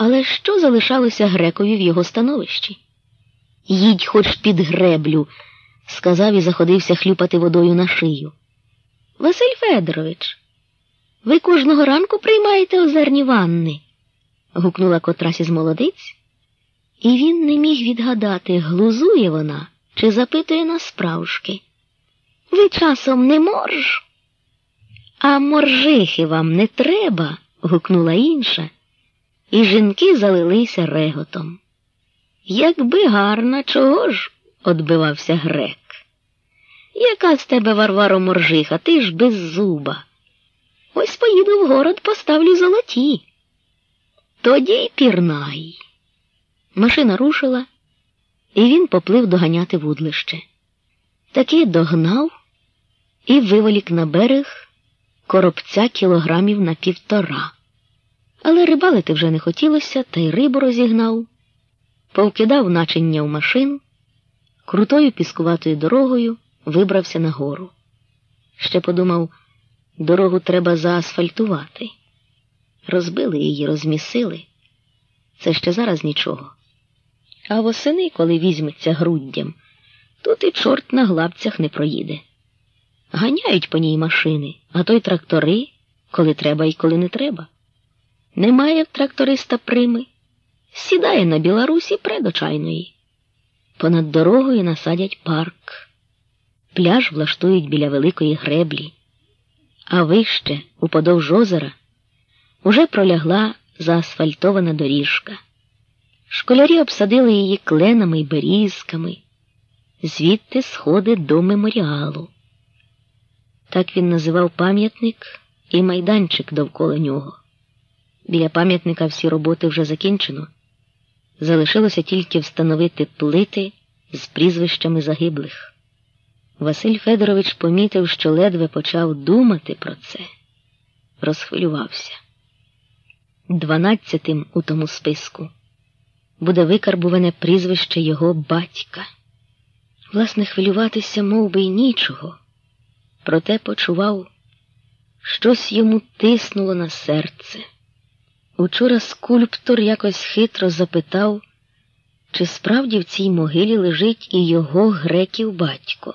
Але що залишалося грекові в його становищі? Їдь хоч під греблю, сказав і заходився хлюпати водою на шию. Василь Федорович, ви кожного ранку приймаєте озерні ванни? гукнула котрась із молодиць, і він не міг відгадати, глузує вона чи запитує насправжки. Ви часом не морж? А моржихи вам не треба, гукнула інша, і жінки залилися реготом. Якби гарна, чого ж? одбивався грек. Яка з тебе, Варваро моржиха, ти ж без зуба. Ось поїду в город, поставлю золоті. Тоді й пірнай. Машина рушила, і він поплив доганяти вудлище. Таки догнав і виволік на берег коробця кілограмів на півтора. Але рибалити вже не хотілося, та й рибу розігнав, повкидав начиння в машину, крутою піскуватою дорогою вибрався на гору. Ще подумав, дорогу треба заасфальтувати. Розбили її, розмісили. Це ще зараз нічого. А восени, коли візьметься груддям, тут і чорт на глабцях не проїде. Ганяють по ній машини, а то й трактори, коли треба і коли не треба. Немає в тракториста прими. Сідає на Білорусі предочайної. Понад дорогою насадять парк. Пляж влаштують біля великої греблі, а вище, уподовж озера, уже пролягла заасфальтована доріжка. Школярі обсадили її кленами й берізками, звідти сходи до меморіалу. Так він називав пам'ятник і майданчик довкола нього. Біля пам'ятника всі роботи вже закінчено. Залишилося тільки встановити плити з прізвищами загиблих. Василь Федорович помітив, що ледве почав думати про це, розхвилювався. Дванадцятим у тому списку буде викарбуване прізвище його батька. Власне, хвилюватися мов би, й нічого, проте почував, щось йому тиснуло на серце. Учора скульптор якось хитро запитав, чи справді в цій могилі лежить і його греків батько.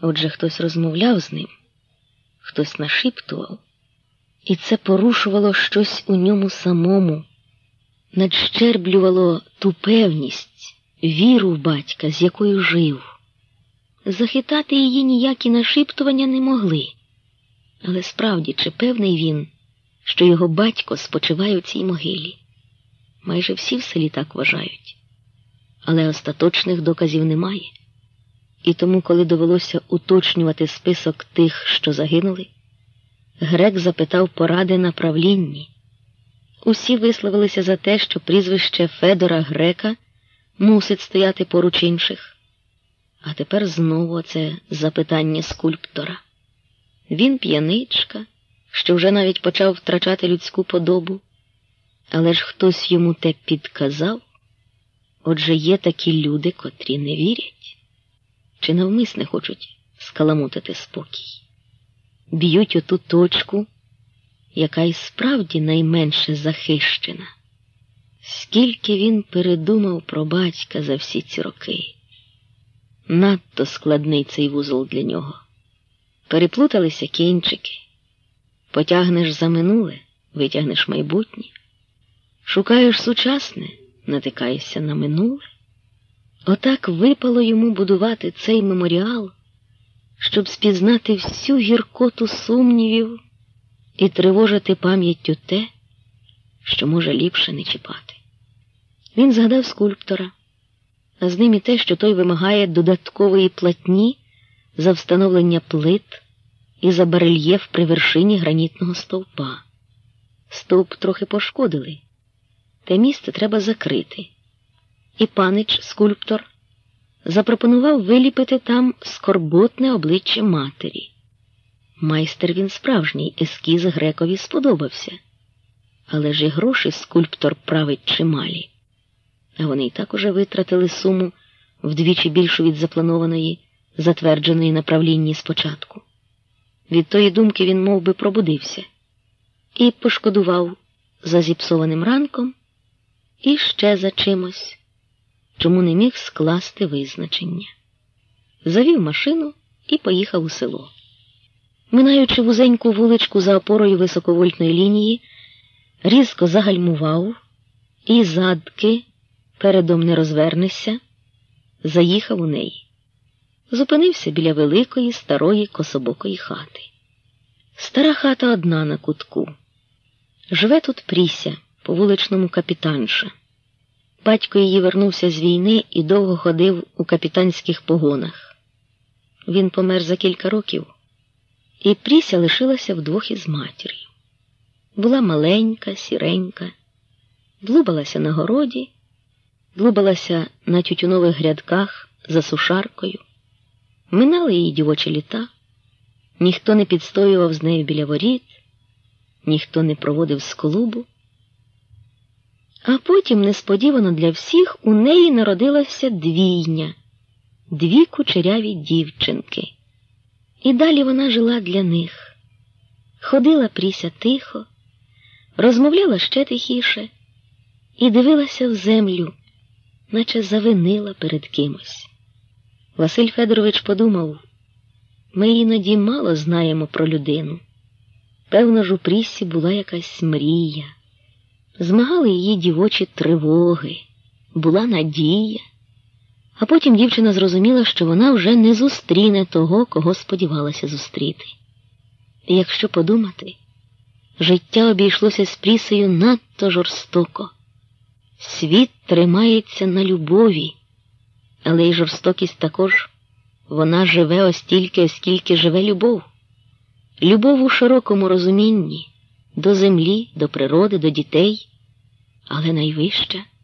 Отже, хтось розмовляв з ним, хтось нашіптував, і це порушувало щось у ньому самому, надщерблювало ту певність, віру в батька, з якою жив. Захитати її ніякі нашіптування не могли. Але справді, чи певний він, що його батько спочиває у цій могилі? Майже всі в селі так вважають, але остаточних доказів немає. І тому, коли довелося уточнювати список тих, що загинули, грек запитав поради на правлінні. Усі висловилися за те, що прізвище Федора Грека мусить стояти поруч інших. А тепер знову це запитання скульптора. Він п'яничка, що вже навіть почав втрачати людську подобу, але ж хтось йому те підказав. Отже, є такі люди, котрі не вірять чи навмисне хочуть скаламутити спокій. Б'ють оту точку, яка й справді найменше захищена. Скільки він передумав про батька за всі ці роки. Надто складний цей вузол для нього. Переплуталися кінчики. Потягнеш за минуле, витягнеш майбутнє. Шукаєш сучасне, натикаєшся на минуле. Отак випало йому будувати цей меморіал, щоб спізнати всю гіркоту сумнівів і тривожити пам'яттю те, що може ліпше не чіпати. Він згадав скульптора, а з ним і те, що той вимагає додаткової платні за встановлення плит і за барельєф при вершині гранітного стовпа. Стовп трохи пошкодили, те місце треба закрити і панич, скульптор, запропонував виліпити там скорботне обличчя матері. Майстер він справжній, ескіз грекові сподобався, але ж і гроші скульптор править чималі. А вони й так уже витратили суму вдвічі більшу від запланованої, затвердженої на правлінні спочатку. Від тої думки він мов би, пробудився і пошкодував за зіпсованим ранком і ще за чимось, чому не міг скласти визначення. Завів машину і поїхав у село. Минаючи вузеньку вуличку за опорою високовольтної лінії, різко загальмував і задки передом не розвернешся, заїхав у неї. Зупинився біля великої старої кособокої хати. Стара хата одна на кутку. Живе тут Пріся, по вуличному капітанша. Батько її вернувся з війни і довго ходив у капітанських погонах. Він помер за кілька років, і Пріся лишилася вдвох із матір'ю. Була маленька, сіренька, блубалася на городі, блубалася на тютюнових грядках за сушаркою. Минали її дівочі літа, ніхто не підстоював з нею біля воріт, ніхто не проводив з клубу. А потім, несподівано для всіх, у неї народилася двійня, дві кучеряві дівчинки. І далі вона жила для них. Ходила Пріся тихо, розмовляла ще тихіше і дивилася в землю, наче завинила перед кимось. Василь Федорович подумав, ми іноді мало знаємо про людину. Певно ж, у Пріссі була якась мрія. Змагали її дівочі тривоги, була надія. А потім дівчина зрозуміла, що вона вже не зустріне того, кого сподівалася зустріти. І якщо подумати, життя обійшлося з Прісею надто жорстоко. Світ тримається на любові, але й жорстокість також. Вона живе остільки, оскільки живе любов. Любов у широкому розумінні. До землі, до природи, до дітей, але найвища